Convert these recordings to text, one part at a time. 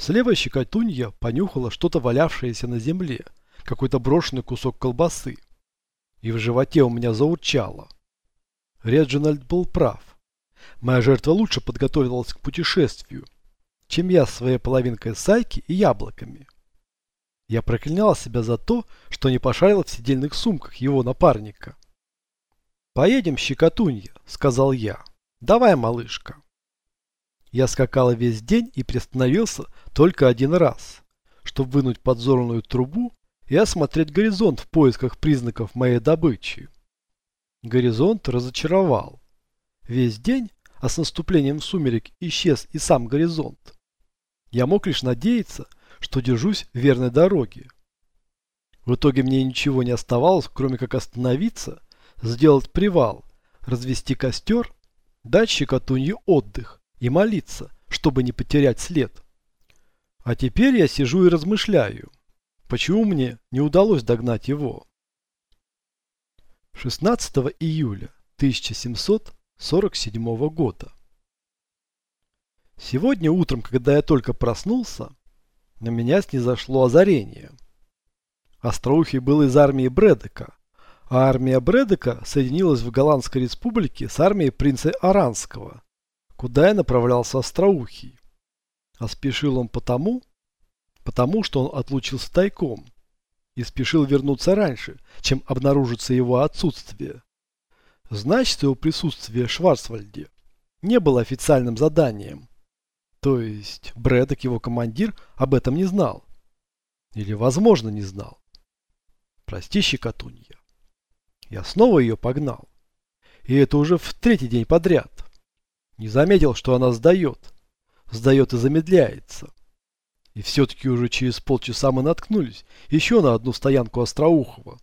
Слева щекотунья понюхала что-то валявшееся на земле, какой-то брошенный кусок колбасы. И в животе у меня заурчало. Реджинальд был прав. Моя жертва лучше подготовилась к путешествию, чем я с своей половинкой сайки и яблоками. Я проклинал себя за то, что не пошарил в сидельных сумках его напарника. «Поедем, щекотунья», — сказал я. «Давай, малышка». Я скакала весь день и приостановился только один раз, чтобы вынуть подзорную трубу и осмотреть горизонт в поисках признаков моей добычи. Горизонт разочаровал. Весь день, а с наступлением сумерек исчез и сам горизонт. Я мог лишь надеяться, что держусь верной дороге. В итоге мне ничего не оставалось, кроме как остановиться, сделать привал, развести костер, дать щекотунье отдых и молиться, чтобы не потерять след. А теперь я сижу и размышляю, почему мне не удалось догнать его. 16 июля 1747 года. Сегодня утром, когда я только проснулся, на меня снизошло озарение. Остроухий был из армии Бредека, а армия Бредека соединилась в Голландской республике с армией принца Аранского, куда я направлялся Остроухий. А спешил он потому, потому что он отлучился тайком и спешил вернуться раньше, чем обнаружится его отсутствие. Значит, его присутствие в Шварцвальде не было официальным заданием. То есть Брэдок, его командир, об этом не знал. Или, возможно, не знал. Прости, щекотунья. Я снова ее погнал. И это уже в третий день подряд. Не заметил, что она сдает. Сдает и замедляется. И все-таки уже через полчаса мы наткнулись еще на одну стоянку Остроухова.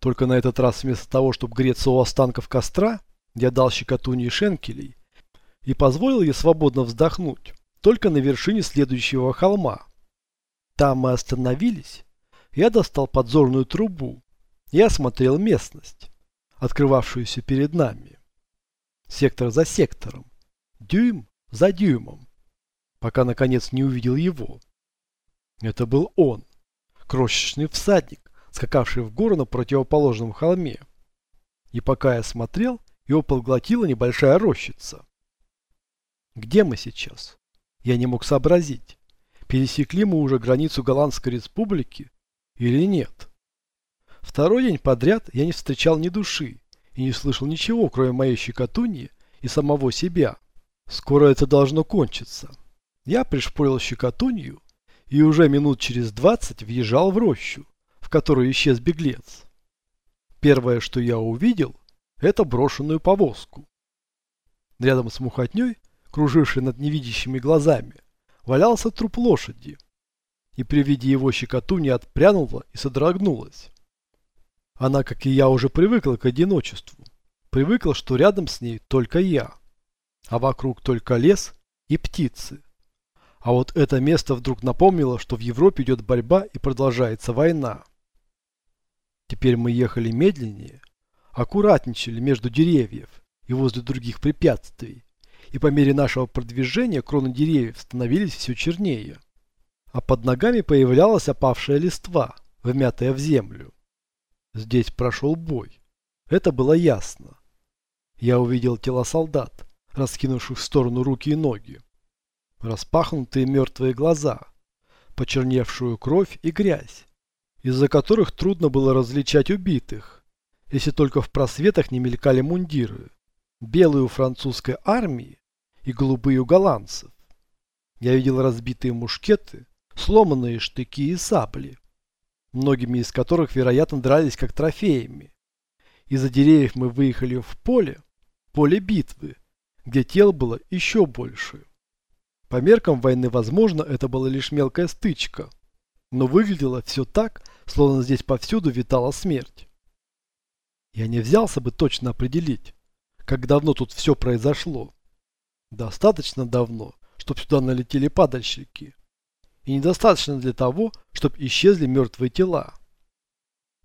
Только на этот раз вместо того, чтобы греться у останков костра, я дал щекотуне шенкелей и позволил ей свободно вздохнуть, только на вершине следующего холма. Там мы остановились, я достал подзорную трубу и осмотрел местность, открывавшуюся перед нами. Сектор за сектором, дюйм за дюймом, пока наконец не увидел его. Это был он, крошечный всадник, скакавший в гору на противоположном холме. И пока я смотрел, его поглотила небольшая рощица. Где мы сейчас? Я не мог сообразить. Пересекли мы уже границу Голландской республики или нет? Второй день подряд я не встречал ни души и не слышал ничего, кроме моей щекотуньи и самого себя. Скоро это должно кончиться. Я пришпорил щекотунью и уже минут через двадцать въезжал в рощу, в которую исчез беглец. Первое, что я увидел, это брошенную повозку. Рядом с мухотней круживший над невидящими глазами, валялся труп лошади. И при виде его щекоту не отпрянула и содрогнулась. Она, как и я, уже привыкла к одиночеству. Привыкла, что рядом с ней только я. А вокруг только лес и птицы. А вот это место вдруг напомнило, что в Европе идет борьба и продолжается война. Теперь мы ехали медленнее, аккуратничали между деревьев и возле других препятствий, и по мере нашего продвижения кроны деревьев становились все чернее, а под ногами появлялась опавшая листва, вмятая в землю. Здесь прошел бой. Это было ясно. Я увидел тела солдат, раскинувших в сторону руки и ноги, распахнутые мертвые глаза, почерневшую кровь и грязь, из-за которых трудно было различать убитых, если только в просветах не мелькали мундиры, белые у французской армии и голубые у голландцев. Я видел разбитые мушкеты, сломанные штыки и сабли, многими из которых, вероятно, дрались как трофеями. Из-за деревьев мы выехали в поле, поле битвы, где тел было еще больше. По меркам войны, возможно, это была лишь мелкая стычка, но выглядело все так, словно здесь повсюду витала смерть. Я не взялся бы точно определить, как давно тут все произошло. Достаточно давно, чтобы сюда налетели падальщики. И недостаточно для того, чтобы исчезли мертвые тела.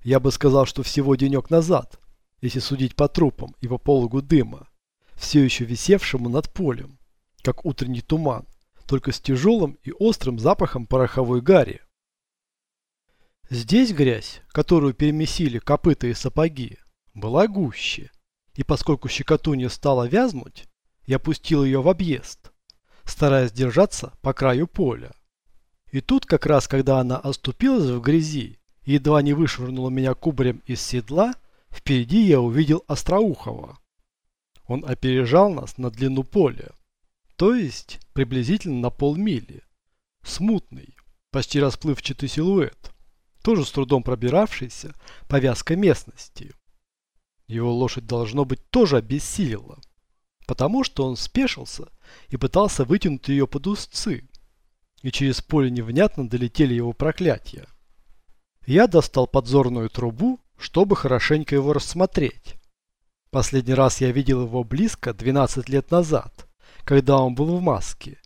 Я бы сказал, что всего денек назад, если судить по трупам и по пологу дыма, все еще висевшему над полем, как утренний туман, только с тяжелым и острым запахом пороховой гари. Здесь грязь, которую перемесили копыта и сапоги, была гуще, и поскольку щекотунья стала вязнуть, я пустил ее в объезд, стараясь держаться по краю поля. И тут как раз, когда она оступилась в грязи и едва не вышвырнула меня кубарем из седла, впереди я увидел Остроухова. Он опережал нас на длину поля, то есть приблизительно на полмили. Смутный, почти расплывчатый силуэт, тоже с трудом пробиравшийся по вязкой местности. Его лошадь, должно быть, тоже обессилила, потому что он спешился и пытался вытянуть ее под узцы, и через поле невнятно долетели его проклятия. Я достал подзорную трубу, чтобы хорошенько его рассмотреть. Последний раз я видел его близко 12 лет назад, когда он был в маске.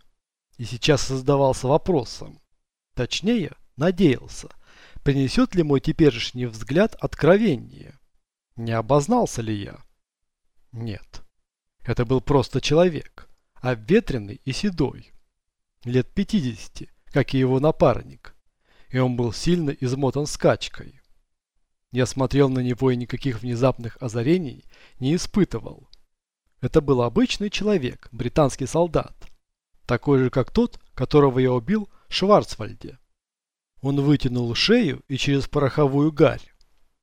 И сейчас создавался вопросом. Точнее, надеялся, принесет ли мой теперешний взгляд откровение. Не обознался ли я? Нет. Это был просто человек, обветренный и седой. Лет 50, как и его напарник. И он был сильно измотан скачкой. Я смотрел на него и никаких внезапных озарений не испытывал. Это был обычный человек, британский солдат. Такой же, как тот, которого я убил в Шварцвальде. Он вытянул шею и через пороховую гарь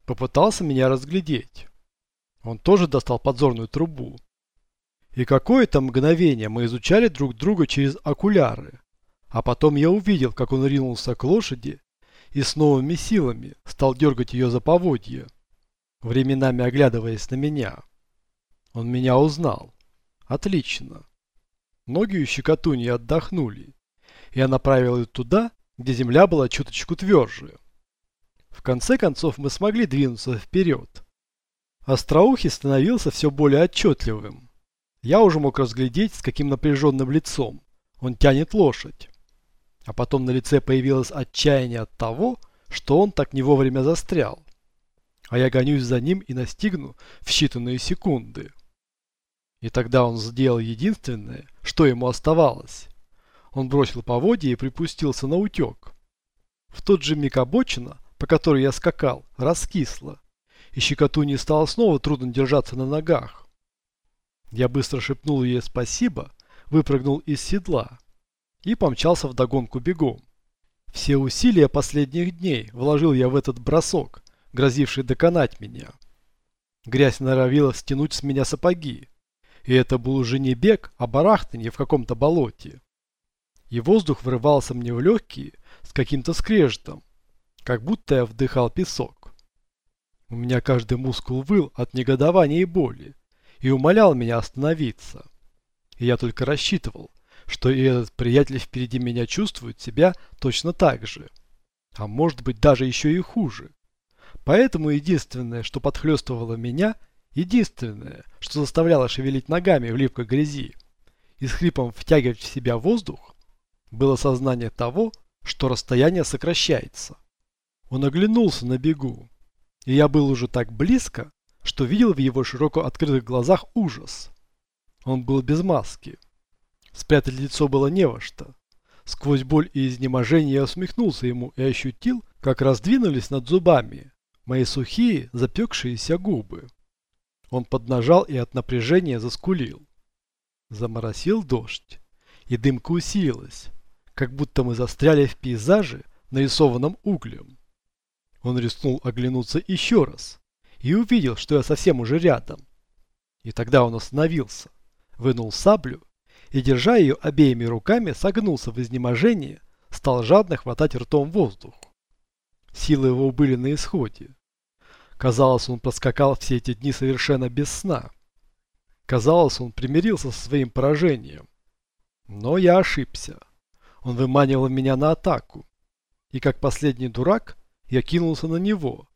попытался меня разглядеть. Он тоже достал подзорную трубу. И какое-то мгновение мы изучали друг друга через окуляры. А потом я увидел, как он ринулся к лошади и с новыми силами стал дергать ее за поводье, временами оглядываясь на меня. Он меня узнал. Отлично. Ноги у щекотуни отдохнули. Я направил ее туда, где земля была чуточку тверже. В конце концов мы смогли двинуться вперед. Остроухий становился все более отчетливым. Я уже мог разглядеть, с каким напряженным лицом он тянет лошадь. А потом на лице появилось отчаяние от того, что он так не вовремя застрял. А я гонюсь за ним и настигну в считанные секунды. И тогда он сделал единственное, что ему оставалось. Он бросил поводья и припустился на утек. В тот же миг обочина – по которой я скакал, раскисла, и щекотуне стало снова трудно держаться на ногах. Я быстро шепнул ей спасибо, выпрыгнул из седла и помчался в догонку бегом. Все усилия последних дней вложил я в этот бросок, грозивший доконать меня. Грязь норовила стянуть с меня сапоги, и это был уже не бег, а барахтанье в каком-то болоте. И воздух врывался мне в легкие с каким-то скрежетом, как будто я вдыхал песок. У меня каждый мускул выл от негодования и боли и умолял меня остановиться. И я только рассчитывал, что и этот приятель впереди меня чувствует себя точно так же. А может быть даже еще и хуже. Поэтому единственное, что подхлестывало меня, единственное, что заставляло шевелить ногами в липкой грязи и с хрипом втягивать в себя воздух, было сознание того, что расстояние сокращается. Он оглянулся на бегу, и я был уже так близко, что видел в его широко открытых глазах ужас. Он был без маски. Спрятать лицо было не во что. Сквозь боль и изнеможение я усмехнулся ему и ощутил, как раздвинулись над зубами мои сухие, запекшиеся губы. Он поднажал и от напряжения заскулил. Заморосил дождь, и дымка усилилась, как будто мы застряли в пейзаже, нарисованном углем. Он рискнул оглянуться еще раз и увидел, что я совсем уже рядом. И тогда он остановился, вынул саблю и, держа ее обеими руками, согнулся в изнеможении, стал жадно хватать ртом воздух. Силы его были на исходе. Казалось, он проскакал все эти дни совершенно без сна. Казалось, он примирился со своим поражением. Но я ошибся. Он выманивал меня на атаку. И как последний дурак, я кинулся на него.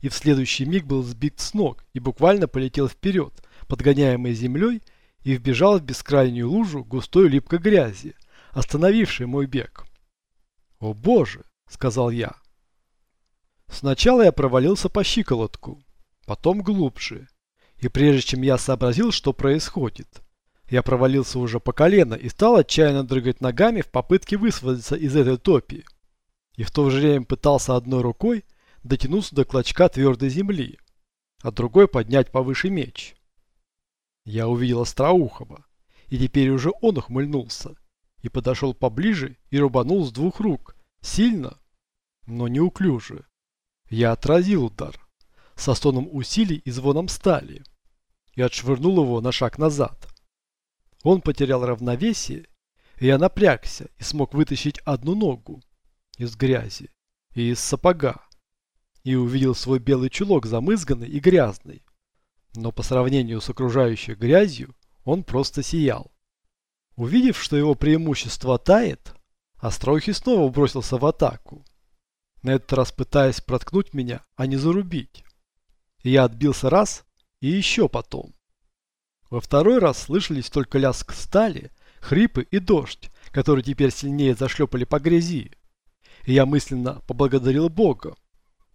И в следующий миг был сбит с ног и буквально полетел вперед, подгоняемый землей, и вбежал в бескрайнюю лужу густой липкой грязи, остановившей мой бег. «О боже!» — сказал я. Сначала я провалился по щиколотку, потом глубже. И прежде чем я сообразил, что происходит, Я провалился уже по колено и стал отчаянно дрыгать ногами в попытке высвободиться из этой топи. И в то же время пытался одной рукой дотянуться до клочка твердой земли, а другой поднять повыше меч. Я увидел Остроухова, и теперь уже он ухмыльнулся, и подошел поближе и рубанул с двух рук, сильно, но неуклюже. Я отразил удар, со стоном усилий и звоном стали, и отшвырнул его на шаг назад. Он потерял равновесие, и я напрягся и смог вытащить одну ногу из грязи и из сапога, и увидел свой белый чулок замызганный и грязный. Но по сравнению с окружающей грязью он просто сиял. Увидев, что его преимущество тает, Острохи снова бросился в атаку, на этот раз пытаясь проткнуть меня, а не зарубить. И я отбился раз и еще потом. Во второй раз слышались только лязг стали, хрипы и дождь, которые теперь сильнее зашлепали по грязи. И я мысленно поблагодарил Бога,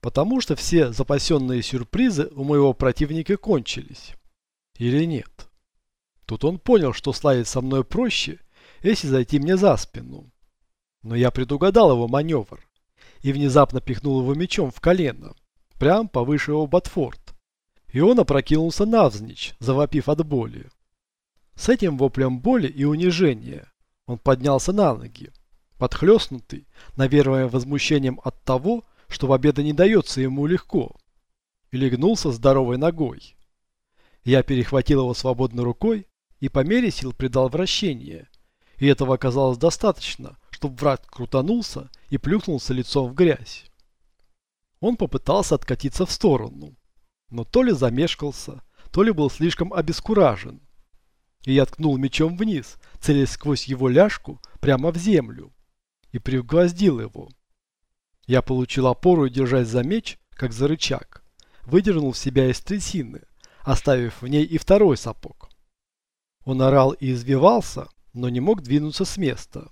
потому что все запасенные сюрпризы у моего противника кончились. Или нет? Тут он понял, что славить со мной проще, если зайти мне за спину. Но я предугадал его маневр и внезапно пихнул его мечом в колено, прям повыше его ботфорд. И он опрокинулся навзничь, завопив от боли. С этим воплем боли и унижения он поднялся на ноги, подхлестнутый, наверное, возмущением от того, что победа не дается ему легко, и легнулся здоровой ногой. Я перехватил его свободной рукой и по мере сил придал вращение, и этого оказалось достаточно, чтобы враг крутанулся и плюхнулся лицом в грязь. Он попытался откатиться в сторону, но то ли замешкался, то ли был слишком обескуражен. И я ткнул мечом вниз, целясь сквозь его ляжку прямо в землю, и пригвоздил его. Я получил опору, держась за меч, как за рычаг. Выдернул себя из трясины, оставив в ней и второй сапог. Он орал и извивался, но не мог двинуться с места.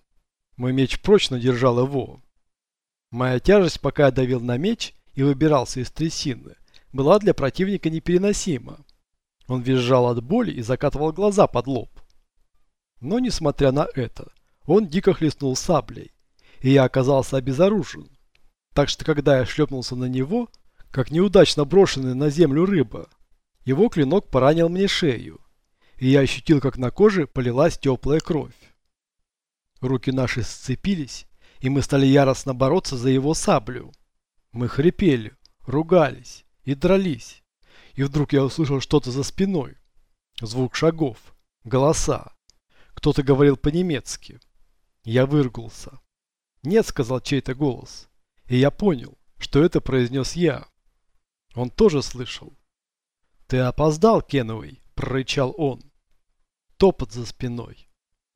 Мой меч прочно держал его. Моя тяжесть, пока я давил на меч и выбирался из трясины, была для противника непереносима. Он визжал от боли и закатывал глаза под лоб. Но, несмотря на это, он дико хлестнул саблей, и я оказался обезоружен. Так что когда я шлепнулся на него, как неудачно брошенный на землю рыба, его клинок поранил мне шею, и я ощутил, как на коже полилась теплая кровь. Руки наши сцепились, и мы стали яростно бороться за его саблю. Мы хрипели, ругались и дрались. И вдруг я услышал что-то за спиной. Звук шагов, голоса. Кто-то говорил по-немецки. Я выргулся. «Нет», — сказал чей-то голос. И я понял, что это произнес я. Он тоже слышал. «Ты опоздал, Кеновый», — прорычал он. Топот за спиной.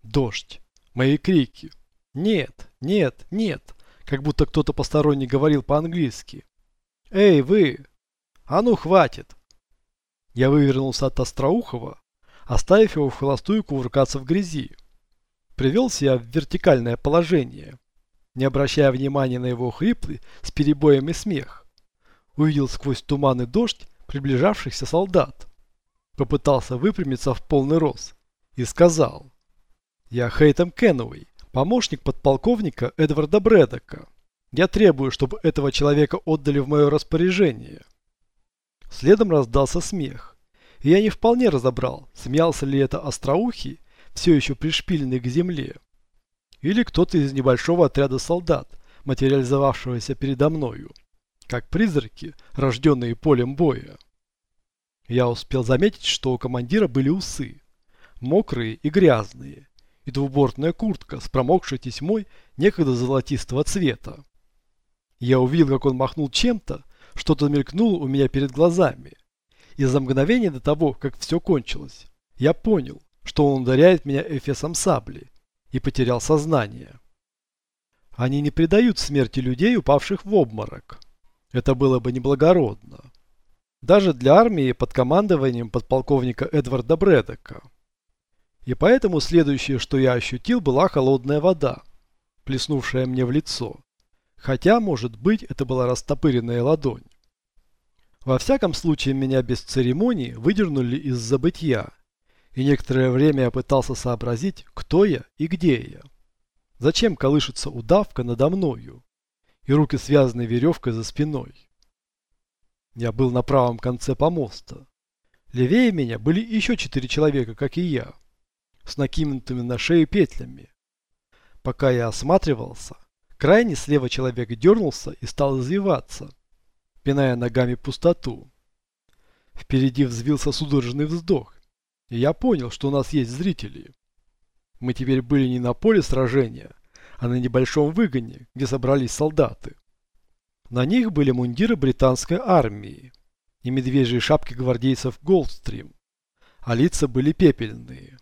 Дождь. Мои крики. «Нет, нет, нет», как будто кто-то посторонний говорил по-английски. «Эй, вы! А ну, хватит!» Я вывернулся от Остроухова, оставив его в холостую кувыркаться в грязи. Привел себя в вертикальное положение не обращая внимания на его хриплый с перебоями смех. Увидел сквозь туман и дождь приближавшихся солдат. Попытался выпрямиться в полный рост и сказал. «Я Хейтем Кенуэй, помощник подполковника Эдварда Брэдока. Я требую, чтобы этого человека отдали в мое распоряжение». Следом раздался смех. И я не вполне разобрал, смеялся ли это остроухий, все еще пришпиленный к земле, или кто-то из небольшого отряда солдат, материализовавшегося передо мною, как призраки, рожденные полем боя. Я успел заметить, что у командира были усы, мокрые и грязные, и двубортная куртка с промокшей тесьмой некогда золотистого цвета. Я увидел, как он махнул чем-то, что-то мелькнуло у меня перед глазами. И за мгновение до того, как все кончилось, я понял, что он ударяет меня эфесом сабли и потерял сознание. Они не предают смерти людей, упавших в обморок. Это было бы неблагородно. Даже для армии под командованием подполковника Эдварда Брэдека. И поэтому следующее, что я ощутил, была холодная вода, плеснувшая мне в лицо. Хотя, может быть, это была растопыренная ладонь. Во всяком случае, меня без церемоний выдернули из забытья И некоторое время я пытался сообразить, кто я и где я. Зачем колышется удавка надо мною? И руки связаны веревкой за спиной. Я был на правом конце помоста. Левее меня были еще четыре человека, как и я, с накинутыми на шею петлями. Пока я осматривался, крайне слева человек дернулся и стал извиваться, пиная ногами пустоту. Впереди взвился судорожный вздох, и я понял, что у нас есть зрители. Мы теперь были не на поле сражения, а на небольшом выгоне, где собрались солдаты. На них были мундиры британской армии и медвежьи шапки гвардейцев Голдстрим, а лица были пепельные.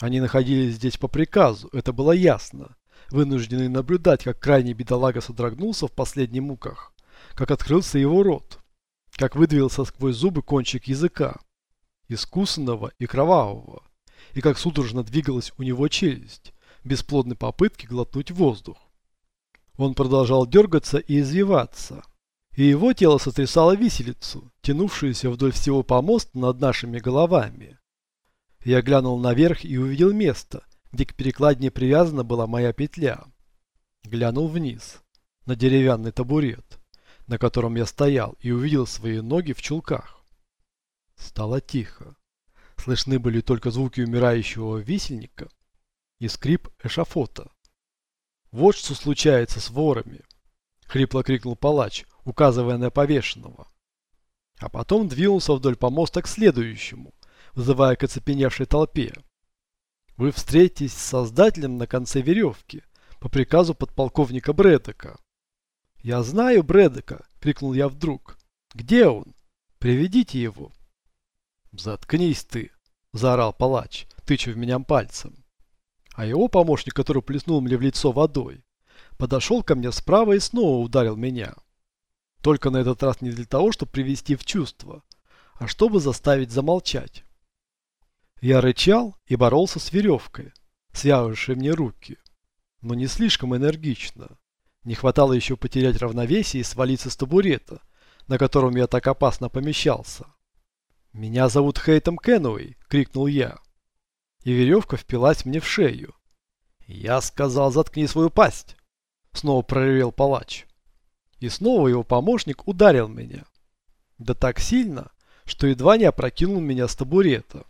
Они находились здесь по приказу, это было ясно, вынужденный наблюдать, как крайний бедолага содрогнулся в последних муках, как открылся его рот, как выдвинулся сквозь зубы кончик языка, искусанного и кровавого, и как судорожно двигалась у него челюсть, бесплодной попытки глотнуть воздух. Он продолжал дергаться и извиваться, и его тело сотрясало виселицу, тянувшуюся вдоль всего помоста над нашими головами. Я глянул наверх и увидел место, где к перекладине привязана была моя петля. Глянул вниз, на деревянный табурет, на котором я стоял, и увидел свои ноги в чулках. Стало тихо. Слышны были только звуки умирающего висельника и скрип эшафота. Вот что случается с ворами, хрипло крикнул палач, указывая на повешенного. А потом двинулся вдоль помоста к следующему, вызывая к оцепеневшей толпе. Вы встретитесь с создателем на конце веревки по приказу подполковника Брэдека. «Я знаю Брэдека!» — крикнул я вдруг. «Где он? Приведите его!» «Заткнись ты!» — заорал палач, тыча в меня пальцем. А его помощник, который плеснул мне в лицо водой, подошел ко мне справа и снова ударил меня. Только на этот раз не для того, чтобы привести в чувство, а чтобы заставить замолчать. Я рычал и боролся с веревкой, связывавшей мне руки, но не слишком энергично. Не хватало еще потерять равновесие и свалиться с табурета, на котором я так опасно помещался. «Меня зовут Хейтом Кенуэй!» — крикнул я и веревка впилась мне в шею. «Я сказал, заткни свою пасть!» Снова проревел палач. И снова его помощник ударил меня. Да так сильно, что едва не опрокинул меня с табурета.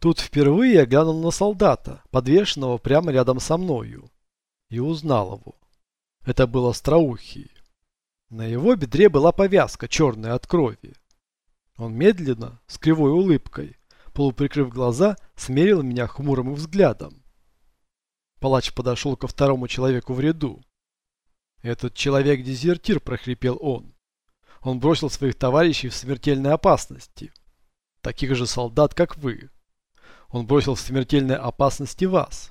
Тут впервые я глянул на солдата, подвешенного прямо рядом со мною, и узнал его. Это был Остроухий. На его бедре была повязка, черная от крови. Он медленно, с кривой улыбкой, полуприкрыв глаза, смерил меня хмурым взглядом. Палач подошел ко второму человеку в ряду. «Этот человек дезертир», – прохрипел он. Он бросил своих товарищей в смертельной опасности. Таких же солдат, как вы. Он бросил в смертельной опасности вас.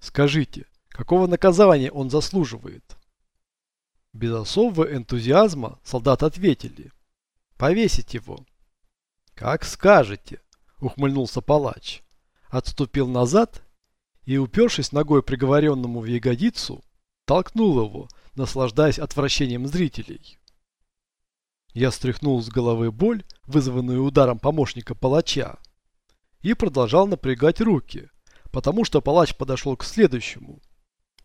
Скажите, какого наказания он заслуживает?» Без особого энтузиазма солдат ответили. «Повесить его». «Как скажете», ухмыльнулся палач, отступил назад и, упершись ногой приговоренному в ягодицу, толкнул его, наслаждаясь отвращением зрителей. Я стряхнул с головы боль, вызванную ударом помощника палача, и продолжал напрягать руки, потому что палач подошел к следующему.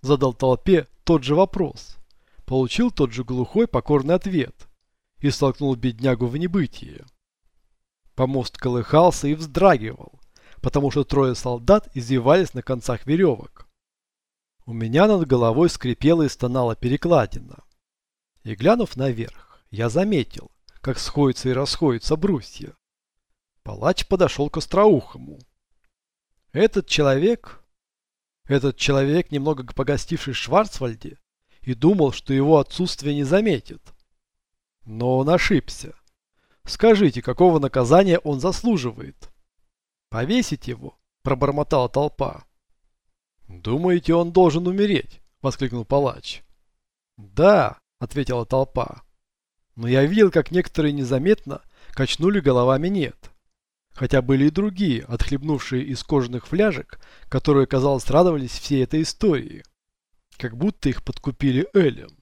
Задал толпе тот же вопрос, получил тот же глухой покорный ответ и столкнул беднягу в небытие. Помост колыхался и вздрагивал, потому что трое солдат извивались на концах веревок. У меня над головой скрипела и стонала перекладина. И глянув наверх, я заметил, как сходятся и расходятся брусья. Палач подошел к остроухому. Этот человек, этот человек, немного погостивший в Шварцвальде, и думал, что его отсутствие не заметит. Но он ошибся. Скажите, какого наказания он заслуживает? Повесить его, пробормотала толпа. Думаете, он должен умереть? Воскликнул палач. Да, ответила толпа. Но я видел, как некоторые незаметно качнули головами нет. Хотя были и другие, отхлебнувшие из кожаных фляжек, которые, казалось, радовались всей этой истории. Как будто их подкупили Элем.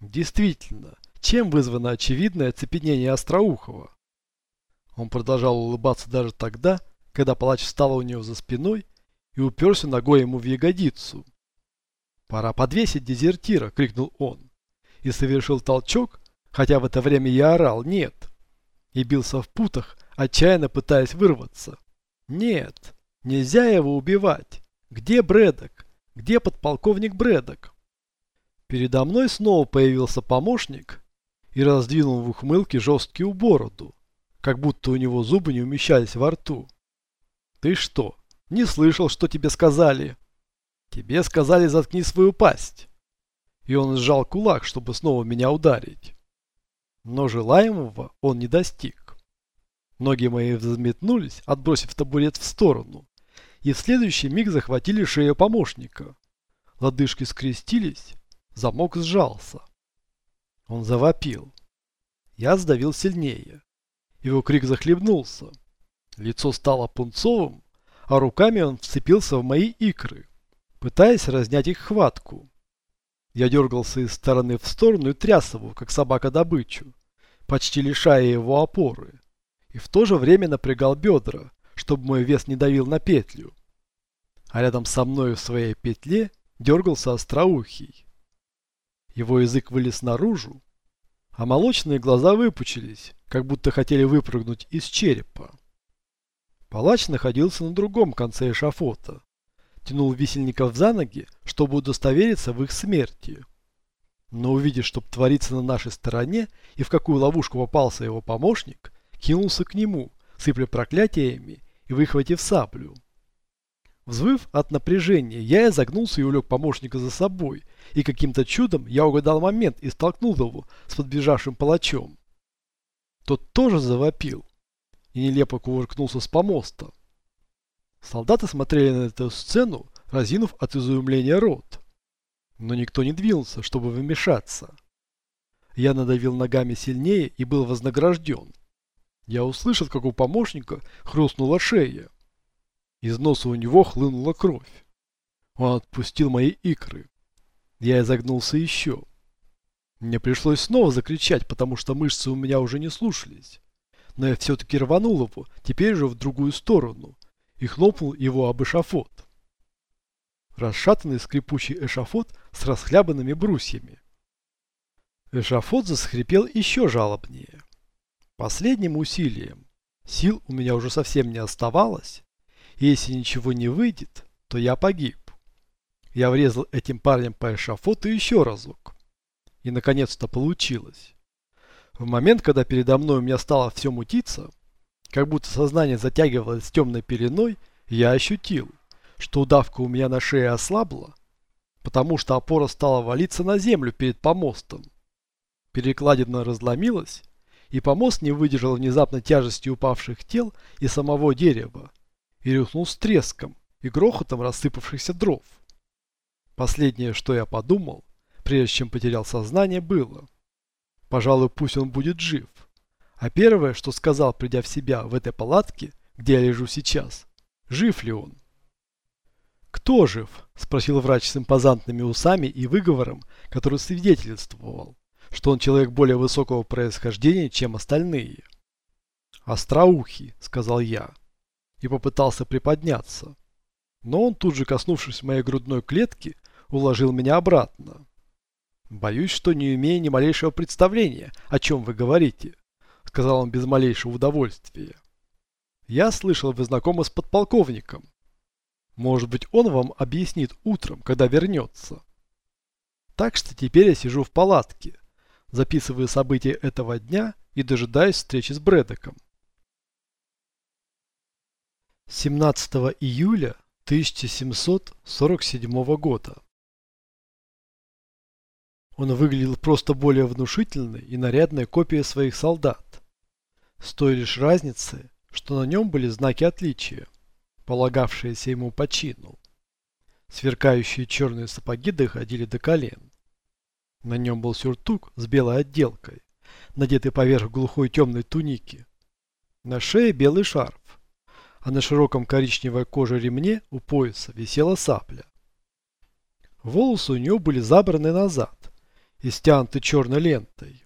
Действительно, чем вызвано очевидное оцепенение Остроухова? Он продолжал улыбаться даже тогда, когда палач встал у него за спиной и уперся ногой ему в ягодицу. «Пора подвесить дезертира!» — крикнул он. И совершил толчок, хотя в это время я орал «нет!» и бился в путах, отчаянно пытаясь вырваться. «Нет, нельзя его убивать! Где Брэдок? Где подполковник Брэдок?» Передо мной снова появился помощник и раздвинул в ухмылке жесткую бороду, как будто у него зубы не умещались во рту. «Ты что, не слышал, что тебе сказали?» «Тебе сказали, заткни свою пасть!» И он сжал кулак, чтобы снова меня ударить. Но желаемого он не достиг. Ноги мои взметнулись, отбросив табурет в сторону, и в следующий миг захватили шею помощника. Лодыжки скрестились, Замок сжался. Он завопил. Я сдавил сильнее. Его крик захлебнулся. Лицо стало пунцовым, а руками он вцепился в мои икры, пытаясь разнять их хватку. Я дергался из стороны в сторону и тряс его, как собака добычу, почти лишая его опоры, и в то же время напрягал бедра, чтобы мой вес не давил на петлю. А рядом со мной в своей петле дергался остроухий. Его язык вылез наружу, а молочные глаза выпучились, как будто хотели выпрыгнуть из черепа. Палач находился на другом конце эшафота. Тянул висельников за ноги, чтобы удостовериться в их смерти. Но увидев, что творится на нашей стороне и в какую ловушку попался его помощник, кинулся к нему, сыпля проклятиями и выхватив саблю. Взвыв от напряжения, я изогнулся и улег помощника за собой, и каким-то чудом я угадал момент и столкнул его с подбежавшим палачом. Тот тоже завопил и нелепо кувыркнулся с помоста. Солдаты смотрели на эту сцену, разинув от изумления рот. Но никто не двинулся, чтобы вмешаться. Я надавил ногами сильнее и был вознагражден. Я услышал, как у помощника хрустнула шея. Из носа у него хлынула кровь. Он отпустил мои икры. Я изогнулся еще. Мне пришлось снова закричать, потому что мышцы у меня уже не слушались. Но я все-таки рванул его, теперь же в другую сторону, и хлопнул его об эшафот. Расшатанный скрипучий эшафот с расхлябанными брусьями. Эшафот заскрипел еще жалобнее. Последним усилием, сил у меня уже совсем не оставалось, если ничего не выйдет, то я погиб. Я врезал этим парнем по эшафоту еще разок. И наконец-то получилось. В момент, когда передо мной у меня стало все мутиться, как будто сознание затягивалось темной пеленой, я ощутил, что удавка у меня на шее ослабла, потому что опора стала валиться на землю перед помостом. Перекладина разломилась, и помост не выдержал внезапно тяжести упавших тел и самого дерева, и рухнул с треском и грохотом рассыпавшихся дров. Последнее, что я подумал, прежде чем потерял сознание, было. Пожалуй, пусть он будет жив. А первое, что сказал, придя в себя в этой палатке, где я лежу сейчас, жив ли он? «Кто жив?» – спросил врач с импозантными усами и выговором, который свидетельствовал, что он человек более высокого происхождения, чем остальные. «Остроухий», – сказал я и попытался приподняться. Но он тут же, коснувшись моей грудной клетки, уложил меня обратно. «Боюсь, что не имея ни малейшего представления, о чем вы говорите», сказал он без малейшего удовольствия. «Я слышал, вы знакомы с подполковником. Может быть, он вам объяснит утром, когда вернется. Так что теперь я сижу в палатке, записываю события этого дня и дожидаюсь встречи с Брэдоком. 17 июля 1747 года. Он выглядел просто более внушительной и нарядной копией своих солдат. С той лишь разницей, что на нем были знаки отличия, полагавшиеся ему по чину. Сверкающие черные сапоги доходили до колен. На нем был сюртук с белой отделкой, надетый поверх глухой темной туники. На шее белый шарф а на широком коричневой коже ремне у пояса висела сапля. Волосы у нее были забраны назад и стянуты черной лентой.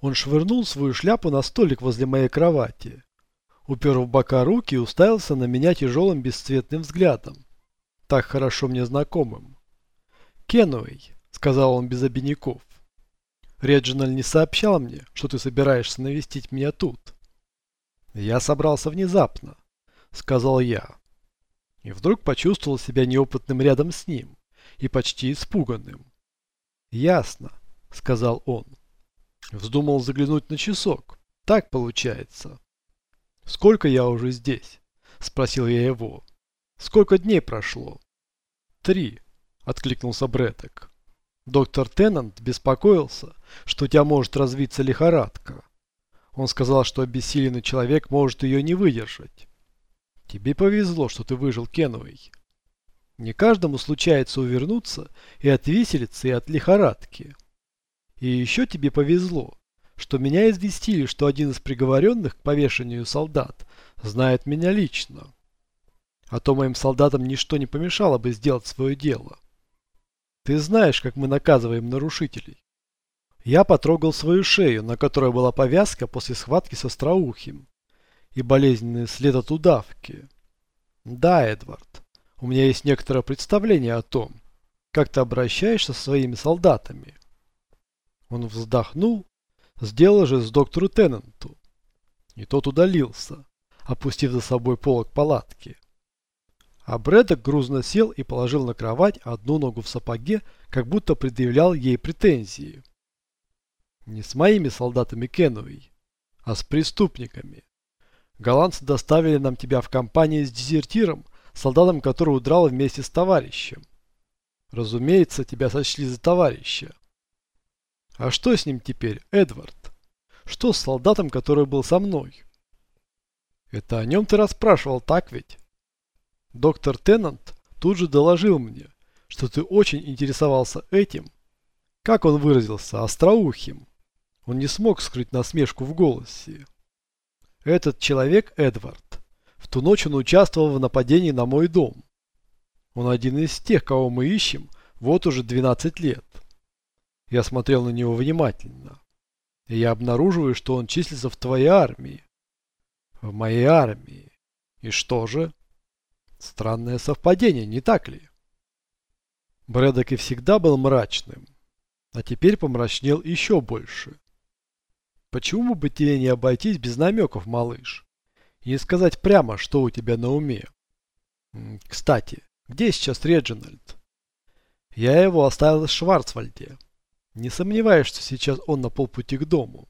Он швырнул свою шляпу на столик возле моей кровати. Упер в бока руки и уставился на меня тяжелым бесцветным взглядом. Так хорошо мне знакомым. «Кенуэй», — сказал он без обиняков. «Реджиналь не сообщал мне, что ты собираешься навестить меня тут». «Я собрался внезапно», — сказал я. И вдруг почувствовал себя неопытным рядом с ним и почти испуганным. «Ясно», — сказал он. Вздумал заглянуть на часок. Так получается. «Сколько я уже здесь?» – спросил я его. «Сколько дней прошло?» «Три», – откликнулся Бретек. Доктор Теннант беспокоился, что у тебя может развиться лихорадка. Он сказал, что обессиленный человек может ее не выдержать. Тебе повезло, что ты выжил, Кенуэй. Не каждому случается увернуться и от виселицы, и от лихорадки. И еще тебе повезло, что меня известили, что один из приговоренных к повешению солдат знает меня лично. А то моим солдатам ничто не помешало бы сделать свое дело. Ты знаешь, как мы наказываем нарушителей. Я потрогал свою шею, на которой была повязка после схватки со Страухим и болезненный след от удавки. Да, Эдвард, у меня есть некоторое представление о том, как ты обращаешься со своими солдатами. Он вздохнул, сделал же с доктору Теннанту. И тот удалился, опустив за собой полок палатки. А Брэдок грузно сел и положил на кровать одну ногу в сапоге, как будто предъявлял ей претензии. Не с моими солдатами Кенуэй, а с преступниками. Голландцы доставили нам тебя в компании с дезертиром, солдатом, который удрал вместе с товарищем. Разумеется, тебя сочли за товарища. А что с ним теперь, Эдвард? Что с солдатом, который был со мной? Это о нем ты расспрашивал, так ведь? Доктор Теннант тут же доложил мне, что ты очень интересовался этим. Как он выразился, остроухим. Он не смог скрыть насмешку в голосе. Этот человек, Эдвард, в ту ночь он участвовал в нападении на мой дом. Он один из тех, кого мы ищем вот уже 12 лет. Я смотрел на него внимательно. И я обнаруживаю, что он числится в твоей армии. В моей армии. И что же? Странное совпадение, не так ли? Брэдок и всегда был мрачным, а теперь помрачнел еще больше. Почему бы тебе не обойтись без намеков, малыш? И сказать прямо, что у тебя на уме? Кстати, где сейчас Реджинальд? Я его оставил в Шварцвальде. Не сомневаюсь, что сейчас он на полпути к дому.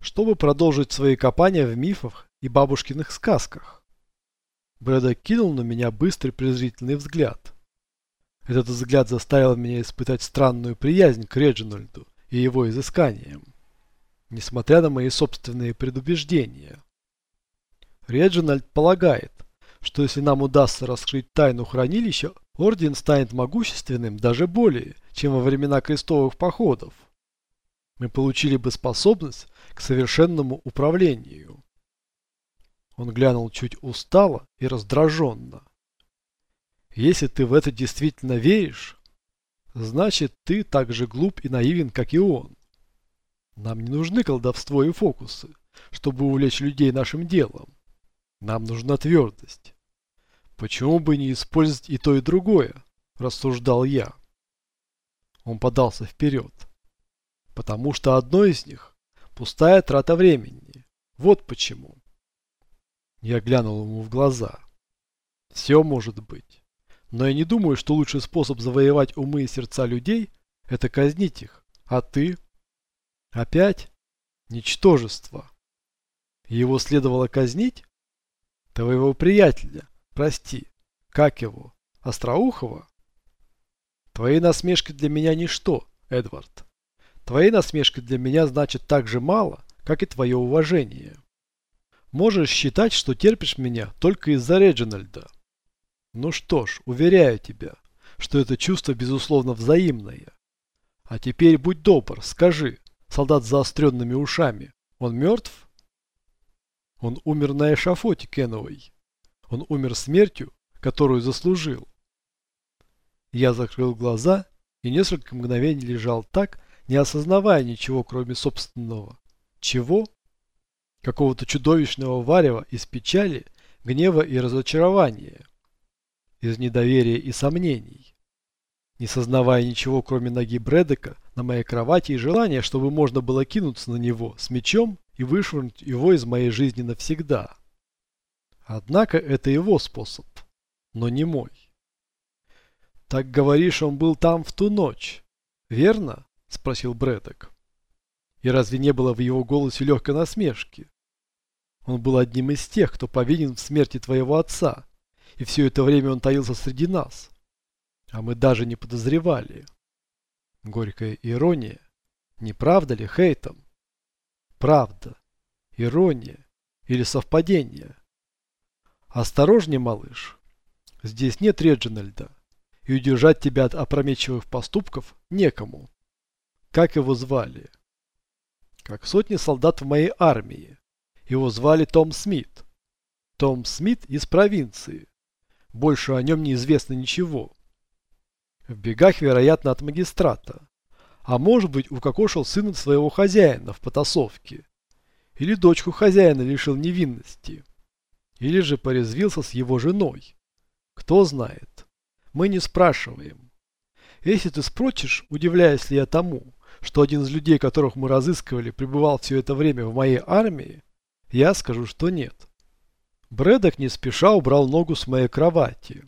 Чтобы продолжить свои копания в мифах и бабушкиных сказках. Брэда кинул на меня быстрый презрительный взгляд. Этот взгляд заставил меня испытать странную приязнь к Реджинальду и его изысканиям, несмотря на мои собственные предубеждения. Реджинальд полагает, что если нам удастся раскрыть тайну хранилища, Орден станет могущественным даже более, чем во времена крестовых походов. Мы получили бы способность к совершенному управлению. Он глянул чуть устало и раздраженно. Если ты в это действительно веришь, значит ты так же глуп и наивен, как и он. Нам не нужны колдовство и фокусы, чтобы увлечь людей нашим делом. Нам нужна твердость. Почему бы не использовать и то, и другое? Рассуждал я. Он подался вперед. Потому что одно из них – пустая трата времени. Вот почему. Я глянул ему в глаза. Все может быть. Но я не думаю, что лучший способ завоевать умы и сердца людей – это казнить их. А ты? Опять? Ничтожество. Его следовало казнить? Твоего приятеля, Прости, как его? Остроухова? Твои насмешки для меня ничто, Эдвард. Твои насмешки для меня значат так же мало, как и твое уважение. Можешь считать, что терпишь меня только из-за Реджинальда. Ну что ж, уверяю тебя, что это чувство безусловно взаимное. А теперь будь добр, скажи, солдат с заостренными ушами, он мертв? Он умер на эшафоте Кеновой. Он умер смертью, которую заслужил. Я закрыл глаза и несколько мгновений лежал так, не осознавая ничего, кроме собственного. Чего? Какого-то чудовищного варева из печали, гнева и разочарования. Из недоверия и сомнений. Не сознавая ничего, кроме ноги Брэдека на моей кровати и желания, чтобы можно было кинуться на него с мечом и вышвырнуть его из моей жизни навсегда. Однако это его способ, но не мой. «Так говоришь, он был там в ту ночь, верно?» – спросил Брэдок. И разве не было в его голосе легкой насмешки? Он был одним из тех, кто повинен в смерти твоего отца, и все это время он таился среди нас. А мы даже не подозревали. Горькая ирония. Не правда ли, Хейтом? Правда. Ирония. Или совпадение. Осторожнее, малыш. Здесь нет Реджинальда и удержать тебя от опрометчивых поступков некому. Как его звали? Как сотни солдат в моей армии. Его звали Том Смит. Том Смит из провинции. Больше о нем не известно ничего. В бегах, вероятно, от магистрата. А может быть, укокошил сына своего хозяина в потасовке. Или дочку хозяина лишил невинности. Или же порезвился с его женой. Кто знает. Мы не спрашиваем. Если ты спросишь, удивляюсь ли я тому, что один из людей, которых мы разыскивали, пребывал все это время в моей армии, я скажу, что нет. Брэдок не спеша убрал ногу с моей кровати.